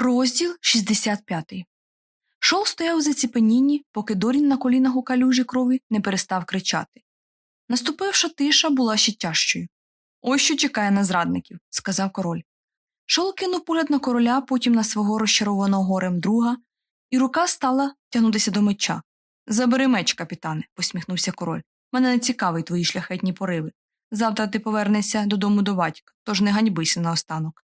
Розділ 65 Шол стояв у заціпенінні, поки Дорін на колінах у калюжі крові не перестав кричати. Наступивша тиша була ще тяжчою. Ось що чекає на зрадників, сказав король. Шол кинув погляд на короля, потім на свого розчарованого горем друга, і рука стала тягнутися до меча. Забери меч, капітане, посміхнувся король. Мене не цікавить твої шляхетні пориви. Завтра ти повернешся додому до батька, тож не ганьбися наостанок.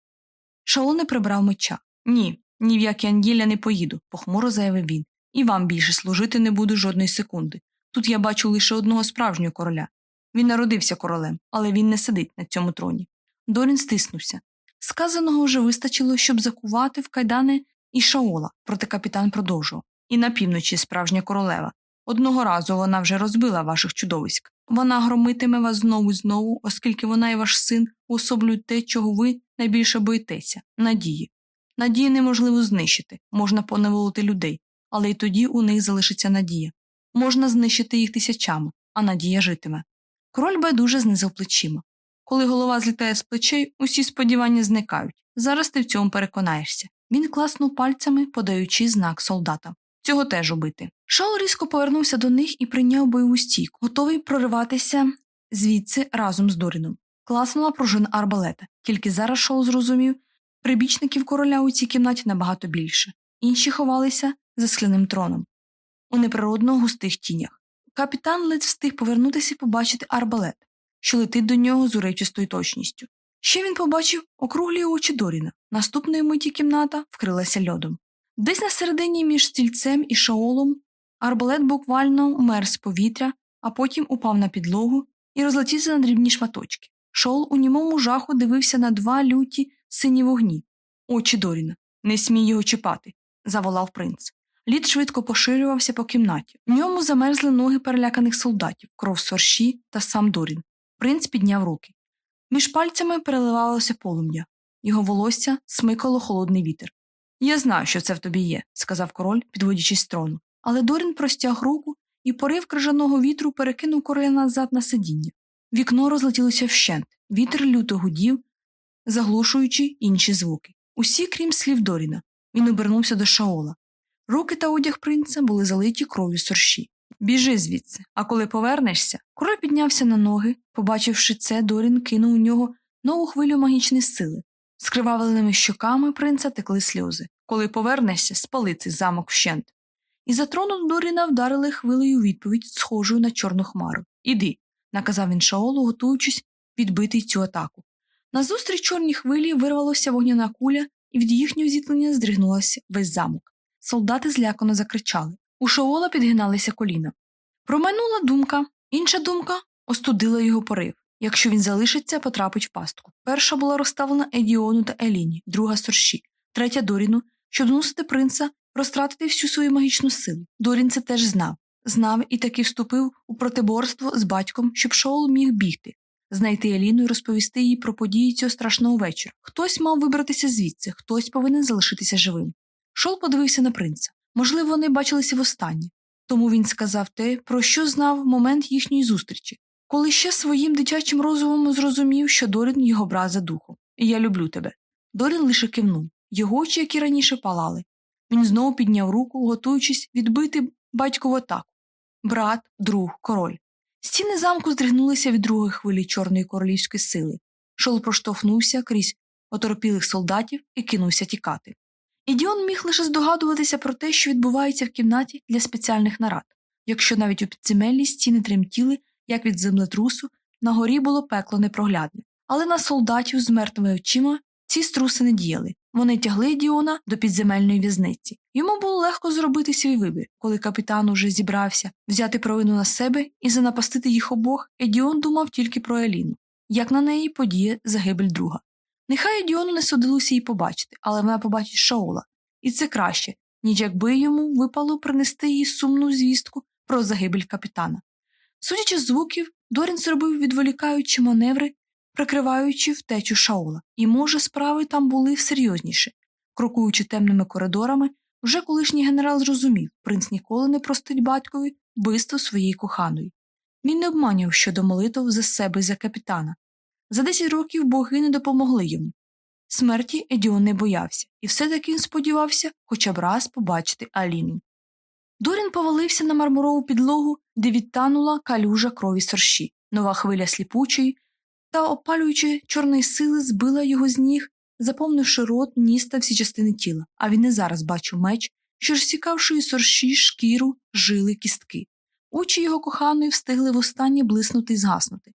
Шаол не прибрав меча. Ні, ні в які ангілля не поїду, похмуро заявив він. І вам більше служити не буду жодної секунди. Тут я бачу лише одного справжнього короля. Він народився королем, але він не сидить на цьому троні. Дорін стиснувся. Сказаного вже вистачило, щоб закувати в кайдани і Шаола, проте капітан продовжував. І на півночі справжня королева. Одного разу вона вже розбила ваших чудовиськ. Вона громитиме вас знову і знову, оскільки вона і ваш син уособлюють те, чого ви найбільше боїтеся надії. Надії неможливо знищити, можна поневолити людей, але й тоді у них залишиться надія. Можна знищити їх тисячами, а надія житиме. Король байдуже знизив плечима. Коли голова злітає з плечей, усі сподівання зникають. Зараз ти в цьому переконаєшся. Він класнув пальцями, подаючи знак солдата. Цього теж убити. Шаул різко повернувся до них і прийняв бойову стійку, готовий прориватися звідси разом з Доріном. Класнула пружина арбалета, тільки зараз Шоу зрозумів, прибічників короля у цій кімнаті набагато більше. Інші ховалися за скляним троном у неприродно густих тінях. Капітан ледь встиг повернутися і побачити арбалет, що летить до нього з уречистою точністю. Ще він побачив округлі очі Доріна. Наступної миті кімната вкрилася льодом. Десь на середині між стільцем і шаолом арбалет буквально мер з повітря, а потім упав на підлогу і розлетівся на дрібні шматочки. Шоул у німому жаху дивився на два люті сині вогні. Очі Доріна. Не смій його чіпати, заволав принц. Лід швидко поширювався по кімнаті. В ньому замерзли ноги переляканих солдатів, кров сорші та сам Дорін. Принц підняв руки. Між пальцями переливалося полум'я. Його волосся смикало холодний вітер. Я знаю, що це в тобі є, сказав король, підводячись з трону. Але Дорін простяг руку і порив крижаного вітру перекинув короля назад на сидіння. Вікно розлетілося вщент, вітер люто гудів, заглушуючи інші звуки. Усі, крім слів Доріна. Він обернувся до Шаола. Руки та одяг принца були залиті кров'ю сорші. Біжи звідси, а коли повернешся. Король піднявся на ноги, побачивши це, Дорін кинув у нього нову хвилю магічної сили. З кривавленими щоками принца текли сльози. Коли повернешся, спали цей замок вщент. І за трону Доріна вдарили хвилею відповідь, схожою на чорну хмару. Іди, наказав він Шаолу, готуючись відбити цю атаку. Назустріч чорній хвилі вирвалося вогняна куля, і від їхнього зіткнення здригнулася весь замок. Солдати злякано закричали. У Шаола підгиналися коліна. Промайнула думка, інша думка остудила його порив. Якщо він залишиться, потрапить в пастку. Перша була розставлена Едіону та Еліні, друга сорші, третя Доріну, щоб змусити принца розтратити всю свою магічну силу. Дорін це теж знав. Знав і таки вступив у протиборство з батьком, щоб Шоул міг бігти, знайти Еліну і розповісти їй про події цього страшного вечора. Хтось мав вибратися звідси, хтось повинен залишитися живим. Шол подивився на принца. Можливо, вони бачилися востаннє. Тому він сказав те, про що знав момент їхньої зустрічі, коли ще своїм дитячим розумом зрозумів, що Дорін його брат за духом. І я люблю тебе. Дорін лише кивнув. Його очі, які раніше палали. Він знову підняв руку, готуючись відбити батькову атаку. Брат, друг, король. Стіни замку здригнулися від другої хвилі чорної королівської сили. Шол проштовхнувся крізь оторопілих солдатів і кинувся тікати. Ідіон міг лише здогадуватися про те, що відбувається в кімнаті для спеціальних нарад. Якщо навіть у підземеллі стіни тремтіли, як від землетрусу, на горі було пекло непроглядне. Але на солдатів з мертвими очима ці струси не діяли. Вони тягли Діона до підземельної в'язниці. Йому було легко зробити свій вибір, коли капітан уже зібрався взяти провину на себе і занапастити їх обох, Едіон думав тільки про Еліну, як на неї подіє загибель друга. Нехай Едіону не судилося її побачити, але вона побачить Шаола, і це краще, ніж якби йому випало принести їй сумну звістку про загибель капітана. Судячи з звуків, Дорін зробив відволікаючі маневри, прикриваючи втечу Шаола, і, може, справи там були серйозніше. Крокуючи темними коридорами, вже колишній генерал зрозумів, принц ніколи не простить батькові вбивство своєї коханої. Він не обманював щодо молитв за себе і за капітана. За десять років боги не допомогли йому. Смерті Едіон не боявся, і все таки він сподівався хоча б раз побачити Аліну. Дорін повалився на мармурову підлогу, де відтанула калюжа крові сорші. Нова хвиля сліпучої та опалюючи чорної сили збила його з ніг, заповнивши рот, ніс та всі частини тіла, а він і зараз бачив меч, що розсікавши сорші, шкіру, жили кістки. Очі його коханої встигли востаннє блиснути і згаснути.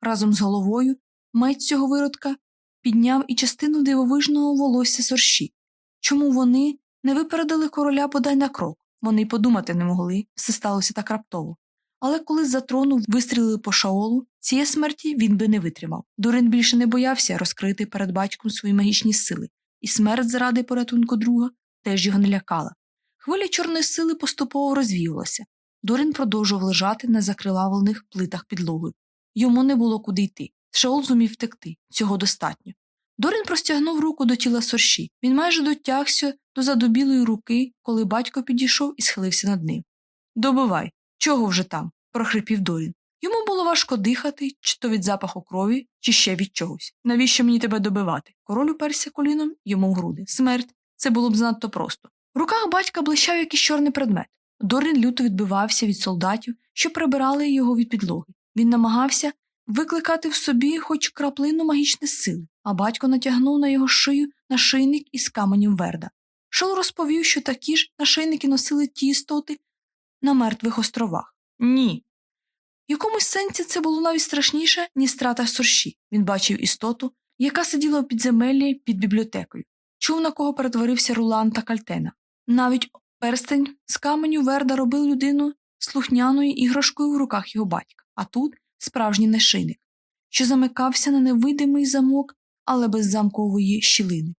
Разом з головою меч цього виродка підняв і частину дивовижного волосся сорші. Чому вони не випередили короля бодай на крок? Вони й подумати не могли, все сталося так раптово. Але коли за трону вистрілили по шаолу, цієї смерті він би не витримав. Дурин більше не боявся розкрити перед батьком свої магічні сили, і смерть заради порятунку друга теж його не лякала. Хвиля чорної сили поступово розвіювалася. Дорін продовжував лежати на закривавлених плитах підлоги. Йому не було куди йти. Шаол зумів втекти, цього достатньо. Дорін простягнув руку до тіла сорші. Він майже дотягся до задубілої руки, коли батько підійшов і схилився над ним. Добивай, чого вже там? прохрипів Дорін. Йому було важко дихати, чи то від запаху крові, чи ще від чогось. Навіщо мені тебе добивати? Король уперся коліном йому в груди. Смерть це було б занадто просто. В руках батька блищав якийсь чорний предмет. Дорін люто відбивався від солдатів, що прибирали його від підлоги. Він намагався викликати в собі хоч краплину магічної сили, а батько натягнув на його шию нашийник із каменем верда. Шол розповів, що такі ж нашийники носили ті істоти на мертвих островах. Ні. В якомусь сенсі це було навіть страшніше, ніж страта сорші. Він бачив істоту, яка сиділа у підземеллі під бібліотекою, чув, на кого перетворився Рулан та Кальтена. Навіть перстень з каменю Верда робив людину слухняною іграшкою в руках його батька, а тут справжній нашийник, що замикався на невидимий замок, але без замкової щілини.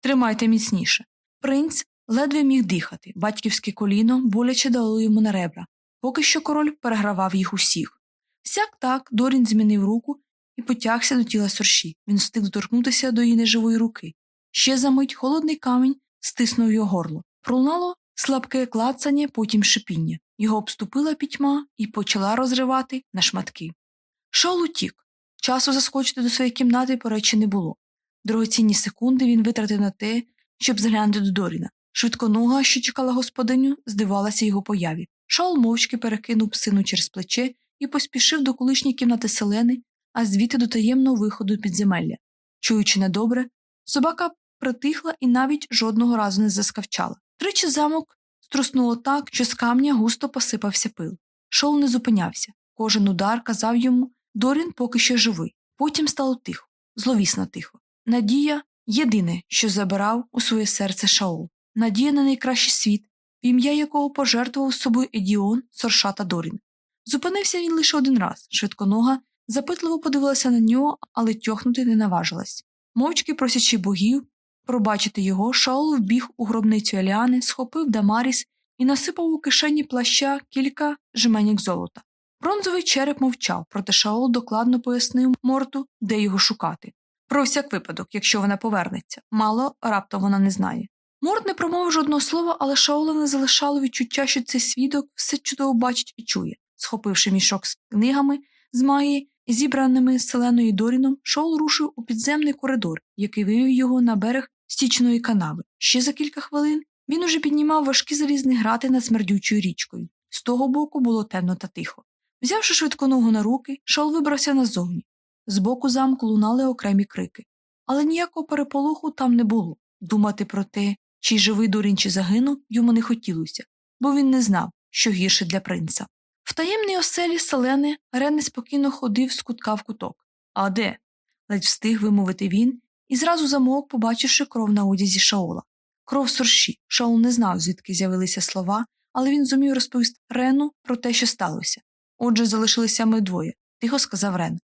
Тримайте міцніше. Принц ледве міг дихати, батьківське коліно боляче дало йому на ребра, поки що король перегравав їх усіх. Сяк так Дорін змінив руку і потягся до тіла сорші. Він встиг доторкнутися до її неживої руки. Ще за мить холодний камінь стиснув його горло. Пролунало слабке клацання, потім шипіння. Його обступила пітьма і почала розривати на шматки. Шол утік. Часу заскочити до своєї кімнати, по речі, не було. Дорогоцінні секунди він витратив на те, щоб зглянути до Доріна. Швидконога, що чекала господиню, здивалася його появі. Шаул мовчки перекинув псину через плече і поспішив до колишньої кімнати селени, а звідти до таємного виходу підземелля. Чуючи недобре, собака притихла і навіть жодного разу не заскавчала. Тричі замок струснуло так, що з камня густо посипався пил. Шоу не зупинявся. Кожен удар казав йому Дорін поки що живий. Потім стало тихо, зловісно тихо. Надія єдине, що забирав у своє серце Шаол. Надія на найкращий світ, в ім'я якого пожертвував собою Едіон, Сорша та Дорін. Зупинився він лише один раз. Швидконога запитливо подивилася на нього, але тьохнути не наважилась. Мовчки просячи богів, пробачити його, Шаол вбіг у гробницю Еліани, схопив Дамаріс і насипав у кишені плаща кілька жменік золота. Бронзовий череп мовчав, проте Шаол докладно пояснив Морту, де його шукати. Про всяк випадок, якщо вона повернеться, мало раптом вона не знає. Морт не промовив жодного слова, але Шаола не залишало відчуття, що цей свідок все чудово бачить і чує. Схопивши мішок з книгами з магії, зібраними селеною Доріном, Шаол рушив у підземний коридор, який вивів його на берег стічної канави. Ще за кілька хвилин він уже піднімав важкі залізні грати над смердючою річкою. З того боку було темно та тихо. Взявши швидко ногу на руки, Шаол вибрався назовні. Збоку замку лунали окремі крики. Але ніякого переполоху там не було. Думати про те, чи живий Дорін, чи загинув, йому не хотілося, бо він не знав, що гірше для принца. В таємній оселі Селени Рен неспокійно ходив з кутка в куток. А де? ледь встиг вимовити він і зразу замовк, побачивши кров на одязі Шаола. Кров сорші. Шаол не знав, звідки з'явилися слова, але він зумів розповісти Рену про те, що сталося. Отже, залишилися ми двоє, тихо сказав Рен.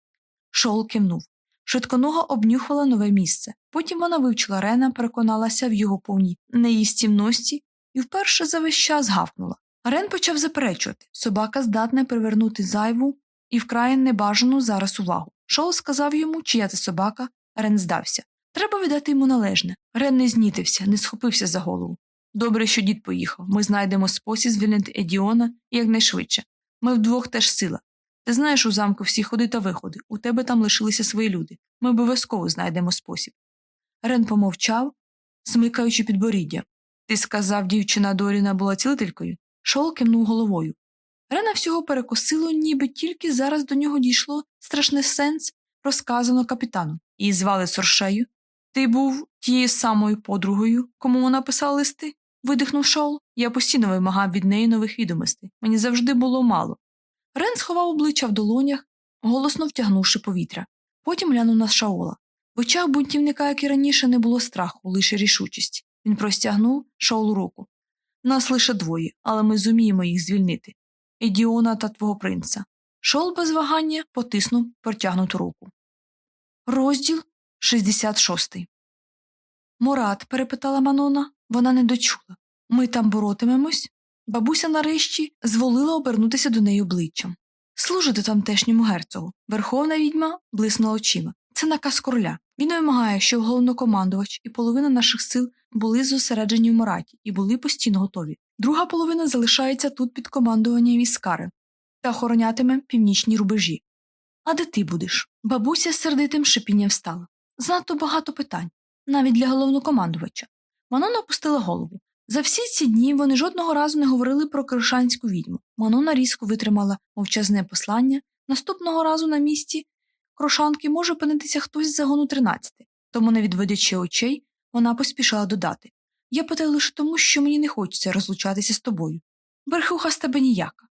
Шоул кивнув. Швидконога обнюхала нове місце. Потім вона вивчила Рена, переконалася в його повній неїстівності і вперше за весь час гавкнула. Рен почав заперечувати собака здатна привернути зайву і вкрай небажану зараз увагу. Шоул сказав йому, чия це собака, Рен здався. Треба віддати йому належне. Рен не знітився, не схопився за голову. Добре, що дід поїхав. Ми знайдемо спосіб звільнити Едіона якнайшвидше. Ми вдвох теж сила. Ти знаєш у замку всі ходи та виходи, у тебе там лишилися свої люди. Ми обов'язково знайдемо спосіб. Рен помовчав, смикаючи підборіддя. Ти сказав, дівчина Доріна була цілителькою? Шол кивнув головою. Рена всього перекосило, ніби тільки зараз до нього дійшло страшний сенс, розказано капітану. Її звали Соршею. Ти був тією самою подругою, кому вона писала листи? видихнув Шоул. Я постійно вимагав від неї нових відомостей. Мені завжди було мало. Рен сховав обличчя в долонях, голосно втягнувши повітря. Потім глянув на Шаола. В очах бунтівника, як і раніше, не було страху, лише рішучість. Він простягнув Шаолу руку. Нас лише двоє, але ми зуміємо їх звільнити. Едіона та твого принца. Шол без вагання потиснув протягнуту руку. Розділ 66 Мурат, перепитала Манона, вона не дочула. Ми там боротимемось? Бабуся нарешті зволила обернутися до неї обличчям. Служити тамтешньому герцогу. Верховна відьма блиснула очима. Це наказ короля. Він вимагає, щоб головнокомандувач і половина наших сил були зосереджені в Мораті і були постійно готові. Друга половина залишається тут під командуванням військари та охоронятиме північні рубежі. А де ти будеш? Бабуся з сердитим шипінням встала. Занадто багато питань, навіть для головнокомандувача. Манона опустила голову. За всі ці дні вони жодного разу не говорили про кришанську відьму. Манона різко витримала мовчазне послання. Наступного разу на місці крошанки може опинитися хтось з загону тринадцяти, тому, не відводячи очей, вона поспішала додати Я питаю лише тому, що мені не хочеться розлучатися з тобою. Верхуха з тебе ніяка.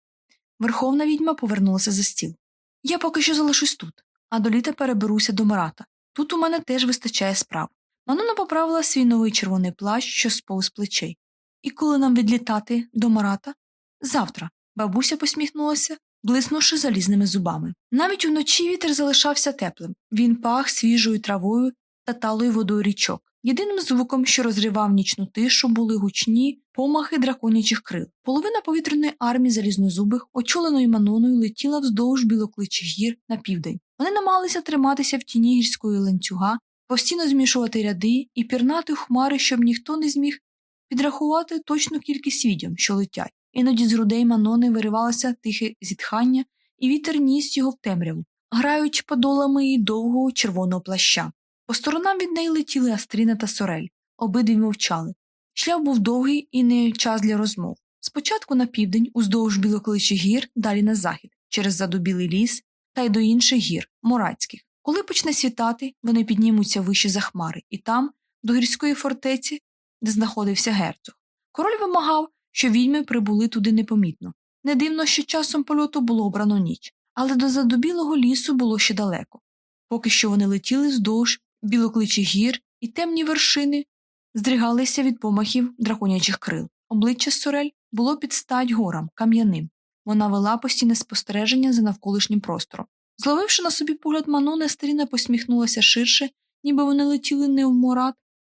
Верховна відьма повернулася за стіл. Я поки що залишусь тут, а до літа переберуся до Марата. Тут у мене теж вистачає справ. Манона поправила свій новий червоний плащ, що сповз плечей. І коли нам відлітати до Марата? Завтра. Бабуся посміхнулася, блиснувши залізними зубами. Навіть уночі вітер залишався теплим. Він пах свіжою травою та талою водою річок. Єдиним звуком, що розривав нічну тишу, були гучні помахи драконячих крил. Половина повітряної армії залізнозубих, очоленої маноною, летіла вздовж білокличих гір на південь. Вони намагалися триматися в тіні гірської ланцюга, постійно змішувати ряди і пірнати в хмари, щоб ніхто не зміг підрахувати точну кількість відьом, що летять. Іноді з грудей манони виривалося тихе зітхання, і вітер ніс його в темряву, граючи подолами її довгого червоного плаща. По сторонам від неї летіли Астріна та Сорель, обидві мовчали. Шлях був довгий і не час для розмов. Спочатку на південь, уздовж білокличих гір, далі на захід, через задубілий ліс та й до інших гір, морацьких. Коли почне світати, вони піднімуться вище за хмари, і там, до гірської фортеці, де знаходився герцог. Король вимагав, що відьми прибули туди непомітно. Не дивно, що часом польоту було обрано ніч, але до задубілого лісу було ще далеко. Поки що вони летіли вздовж білокличих гір, і темні вершини здригалися від помахів драконячих крил. Обличчя Сорель було під стать горам, кам'яним. Вона вела постійне спостереження за навколишнім простором. Зловивши на собі погляд Манони, старіна посміхнулася ширше, ніби вони летіли не в морат,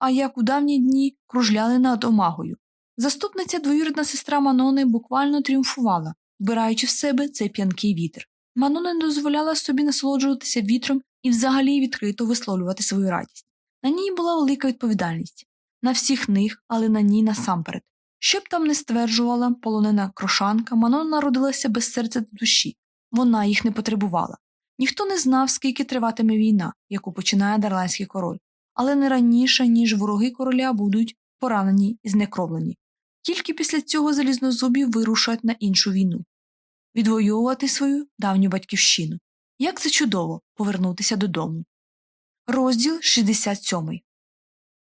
а як у давні дні кружляли над омагою. Заступниця двоюрідна сестра Манони буквально тріумфувала, вбираючи в себе цей п'янкий вітер. Манона не дозволяла собі насолоджуватися вітром і взагалі відкрито висловлювати свою радість. На ній була велика відповідальність на всіх них, але на ній насамперед. Що б там не стверджувала полонена крошанка, Манона народилася без серця та душі, вона їх не потребувала. Ніхто не знав, скільки триватиме війна, яку починає дарландський король, але не раніше, ніж вороги короля будуть поранені і знекровлені. Тільки після цього залізнозубі вирушать на іншу війну відвоювати свою давню батьківщину. Як це чудово повернутися додому. Розділ 67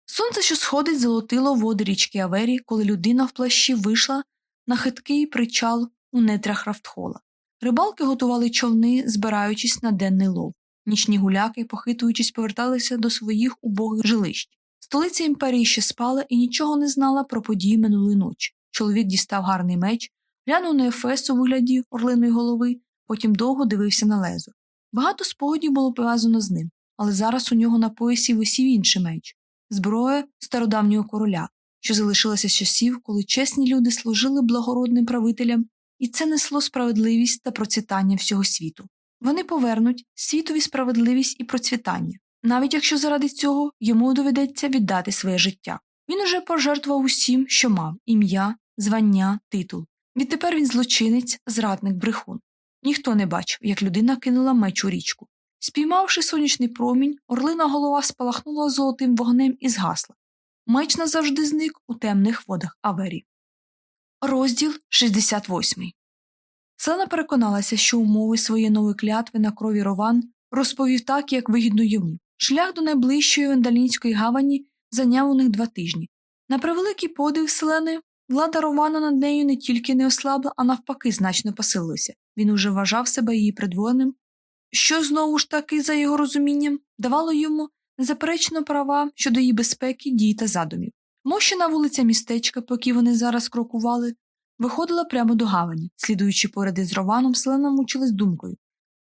Сонце, що сходить, золотило води річки Авері, коли людина в плащі вийшла на хиткий причал у нетрях Рафтхола. Рибалки готували човни, збираючись на денний лов. Нічні гуляки, похитуючись, поверталися до своїх убогих жилищ. Столиця імперії ще спала і нічого не знала про події минулої ночі. Чоловік дістав гарний меч, глянув на Ефес у вигляді орлиної голови, потім довго дивився на лезо. Багато спогадів було пов'язано з ним, але зараз у нього на поясі висів інший меч зброя стародавнього короля, що залишилася з часів, коли чесні люди служили благородним правителям, і це несло справедливість та процвітання всього світу. Вони повернуть світові справедливість і процвітання, навіть якщо заради цього йому доведеться віддати своє життя. Він уже пожертвував усім, що мав ім'я, звання, титул. Відтепер він злочинець, зрадник, брехун. Ніхто не бачив, як людина кинула меч у річку. Спіймавши сонячний промінь, орлина голова спалахнула золотим вогнем і згасла. Меч назавжди зник у темних водах Авері. Розділ 68 Селена переконалася, що умови своєї нової клятви на крові Рован розповів так, як вигідно йому. Шлях до найближчої вендалінської гавані зайняв у них два тижні. На превеликий подив Селени, влада Рована над нею не тільки не ослабла, а навпаки, значно посилилася. Він уже вважав себе її придворним, що знову ж таки, за його розумінням, давало йому незаперечно права щодо її безпеки, дій та задумів. Мощена вулиця містечка, по якій вони зараз крокували, виходила прямо до гавані, слідуючи поряд із Рованом, Селена мучилась думкою.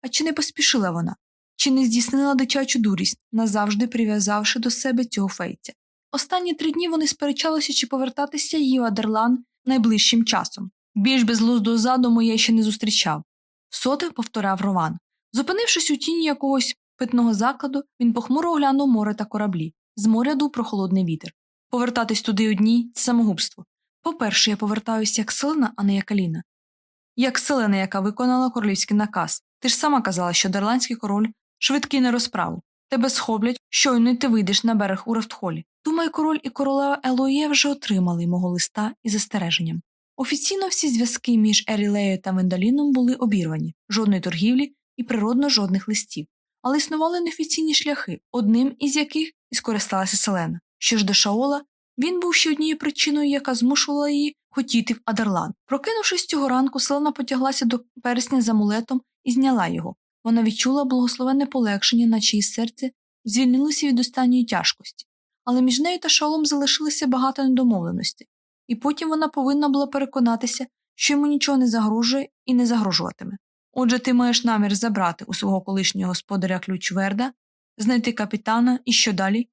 А чи не поспішила вона? Чи не здійснила дитячу дурість, назавжди прив'язавши до себе цього фейця? Останні три дні вони сперечалися, чи повертатися її в Адерлан найближчим часом. Більш безглуздого задуму я ще не зустрічав. Соти повторяв Рован. Зупинившись у тіні якогось питного закладу, він похмуро оглянув море та кораблі. З моря дув прохолодний вітер. Повертатись туди одній це самогубство. По-перше, я повертаюся як селена, а не як Аліна. Як селена, яка виконала королівський наказ. Ти ж сама казала, що дерландський король швидкий на розправу. Тебе схоблять, щойно ти вийдеш на берег у Рефтхолі. Думаю, король і королева Елоє вже отримали мого листа із застереженням. Офіційно всі зв'язки між Ерілеєю та Вендаліном були обірвані, жодної торгівлі і природно жодних листів. Але існували неофіційні шляхи, одним із яких і скористалася Селена. Що ж до Шаола, він був ще однією причиною, яка змушувала її хотіти в Адерлан. Прокинувшись цього ранку, Селена потяглася до персня з амулетом і зняла його. Вона відчула благословенне полегшення, наче її серце звільнилося від останньої тяжкості. Але між нею та шалом залишилося багато недомовленостей, і потім вона повинна була переконатися, що йому нічого не загрожує і не загрожуватиме. Отже, ти маєш намір забрати у свого колишнього господаря ключ Верда, знайти капітана і що далі?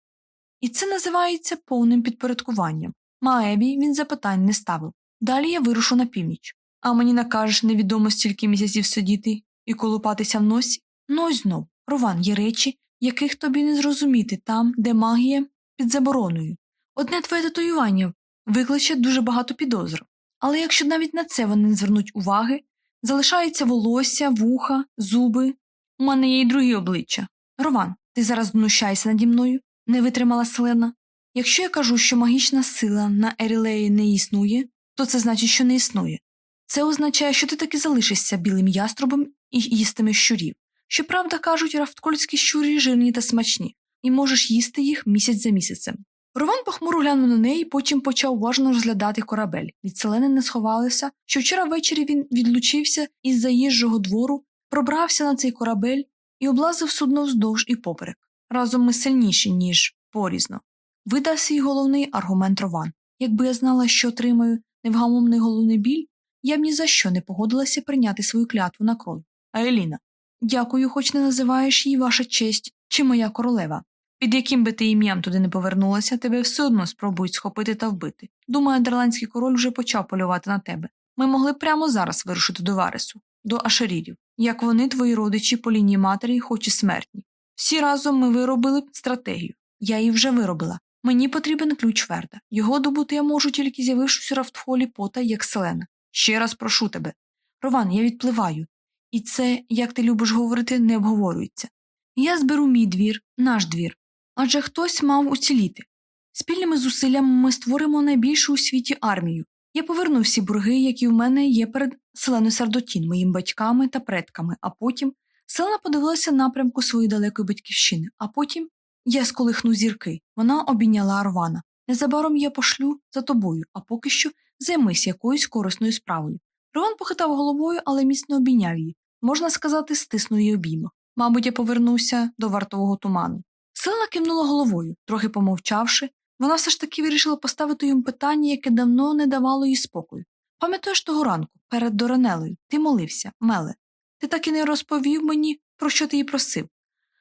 І це називається повним підпорядкуванням. Маебі він запитань не ставив. Далі я вирушу на північ. А мені накажеш невідомо стільки місяців сидіти і колупатися в носі? Ну ось знов, Рован, є речі, яких тобі не зрозуміти там, де магія під забороною. Одне твоє татуювання викличе дуже багато підозр. Але якщо навіть на це вони не звернуть уваги, залишається волосся, вуха, зуби. У мене є й другі обличчя. Рован, ти зараз знущаєшся наді мною? Не витримала Селена. Якщо я кажу, що магічна сила на Ерілеї не існує, то це значить, що не існує. Це означає, що ти таки залишишся білим яструбом і їстимеш щурів. Щоправда, кажуть, рафткольські щурі жирні та смачні, і можеш їсти їх місяць за місяцем. Рован похмуро глянув на неї, потім почав уважно розглядати корабель. Від селени не сховалося, що вчора ввечері він відлучився із заїжджого двору, пробрався на цей корабель і облазив судно вздовж і поперек. Разом ми сильніші, ніж порізно. Видав свій головний аргумент Рован. Якби я знала, що отримаю невгамовний головний біль, я б ні за що не погодилася прийняти свою клятву на кров. А Еліна, дякую, хоч не називаєш її ваша честь чи моя королева. Під яким би ти ім'ям туди не повернулася, тебе все одно спробують схопити та вбити. Думаю, Дерландський король вже почав полювати на тебе. Ми могли прямо зараз вирушити до Варесу, до Ашерірів, як вони, твої родичі по лінії матері, хоч і смертні. Всі разом ми виробили стратегію. Я її вже виробила. Мені потрібен ключ Верда. Його добути я можу тільки з'явившись у рафтфолі пота, як селена. Ще раз прошу тебе. Рован, я відпливаю. І це, як ти любиш говорити, не обговорюється. Я зберу мій двір, наш двір. Адже хтось мав уціліти. Спільними зусиллями ми створимо найбільшу у світі армію. Я поверну всі борги, які в мене є перед Селеною Сардотін, моїми батьками та предками, а потім Селена подивилася напрямку своєї далекої батьківщини, а потім я сколихну зірки. Вона обійняла Арвана. Незабаром я пошлю за тобою, а поки що займись якоюсь корисною справою. Рован похитав головою, але міцно обійняв її. Можна сказати, стиснув її обіймах. Мабуть, я повернуся до вартового туману. Селена кивнула головою, трохи помовчавши, вона все ж таки вирішила поставити йому питання, яке давно не давало їй спокою. Пам'ятаєш того ранку, перед Доранелою, ти молився, Меле. Ти так і не розповів мені, про що ти її просив.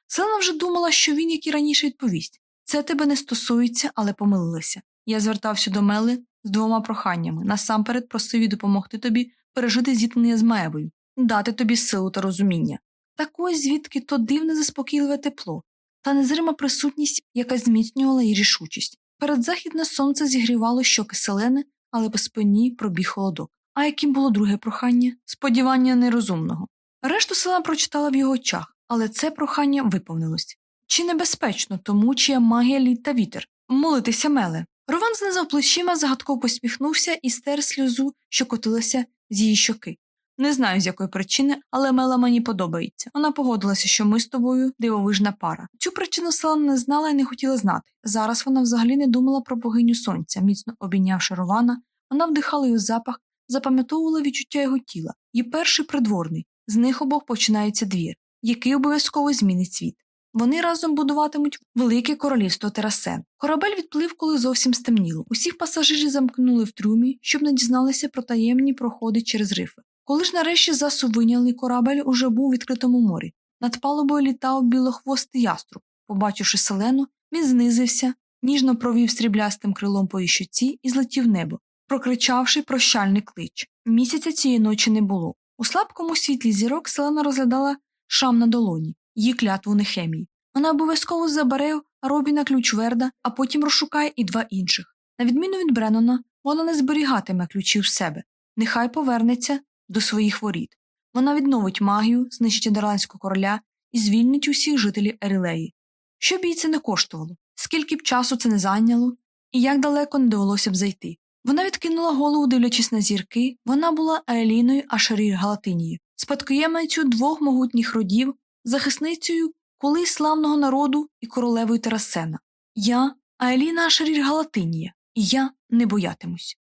Селена вже думала, що він, як і раніше, відповість це тебе не стосується, але помилилася. Я звертався до Мели з двома проханнями насамперед просив її допомогти тобі пережити зіткнення з Маєвою, дати тобі силу та розуміння. Так ось звідки то дивне заспокійливе тепло, та незрима присутність, яка зміцнювала її рішучість. Передзахідне сонце зігрівало щоки селени, але по спині пробіг холодок. А яким було друге прохання сподівання нерозумного. Решту села прочитала в його очах але це прохання виповнилось. Чи небезпечно тому, чия магія лід та вітер? Молитися меле. Рован знизав плечима, загадково посміхнувся і стер сльозу, що котилася з її щоки. Не знаю, з якої причини, але Мела мені подобається. Вона погодилася, що ми з тобою дивовижна пара. Цю причину Селена не знала і не хотіла знати. Зараз вона взагалі не думала про богиню сонця, міцно обійнявши Рована, вона вдихала його запах, запам'ятовувала відчуття його тіла. Її перший придворний. З них обох починається двір, який обов'язково змінить світ. Вони разом будуватимуть велике королівство Терасен. Корабель відплив, коли зовсім стемніло. Усіх пасажирів замкнули в трюмі, щоб не дізналися про таємні проходи через рифи. Коли ж нарешті засу виняли, корабель уже був у відкритому морі. Над палубою літав білохвостий яструб. Побачивши селену, він знизився, ніжно провів сріблястим крилом по її щоці і злетів в небо, прокричавши прощальний клич. Місяця цієї ночі не було. У слабкому світлі зірок селена розглядала шам на долоні, її клятву Нехемії. Вона обов'язково забере Робіна ключ Верда, а потім розшукає і два інших. На відміну від Бреннона, вона не зберігатиме ключів в себе. Нехай повернеться до своїх воріт. Вона відновить магію, знищить нідерландського короля і звільнить усіх жителів Ерилеї. Що б їй це не коштувало, скільки б часу це не зайняло, і як далеко не довелося б зайти. Вона відкинула голову, дивлячись на зірки, вона була Аеліною Ашарір Галатинії, спадкоємницею двох могутніх родів, захисницею колись славного народу і королевою Тарасена. Я Аеліна Ашарір Галатинія, і я не боятимусь.